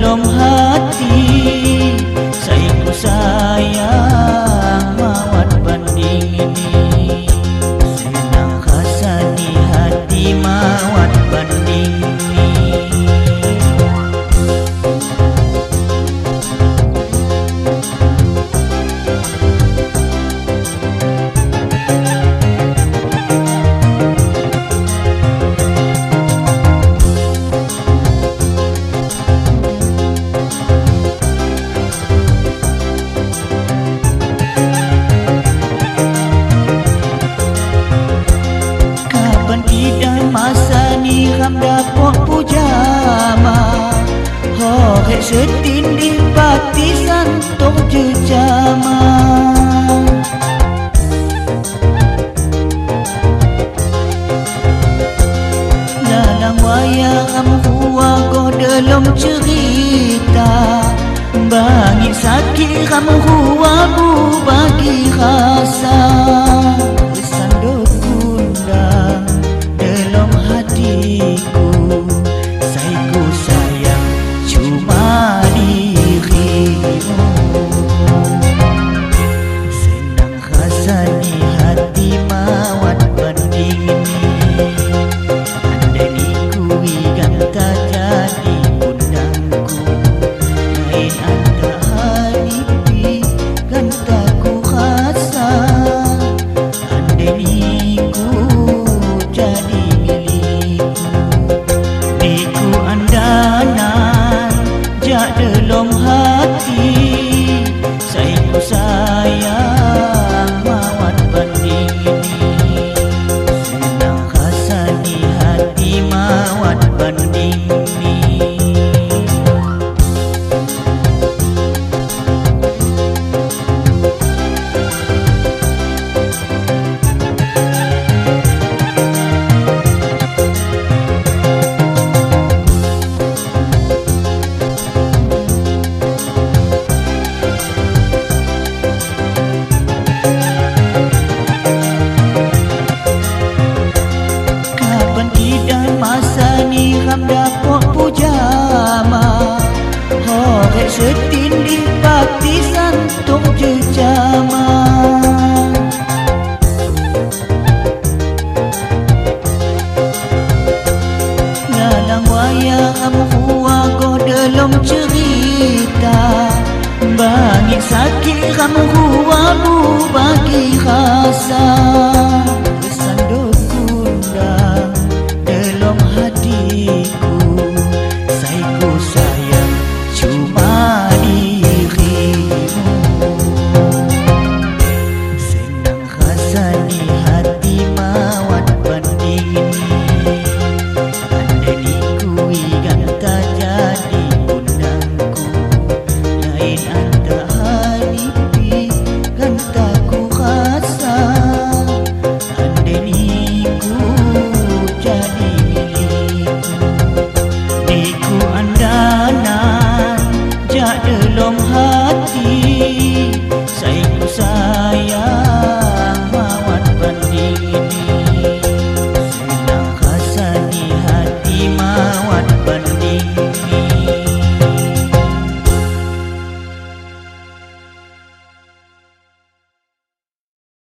nôm hết Lek sedih di batisan tong jejaman Nanang wayang amhua dalam cerita Bangi sakit amhua bu bagi rasa Sandot gundang dalam hatiku you. aku bagi khasah